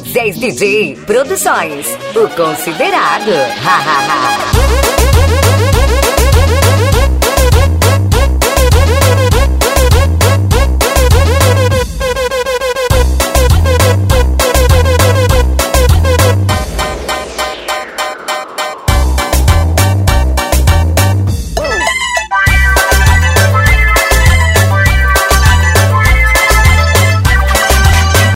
DJ Produções, o considerado. Ha, ha, ha.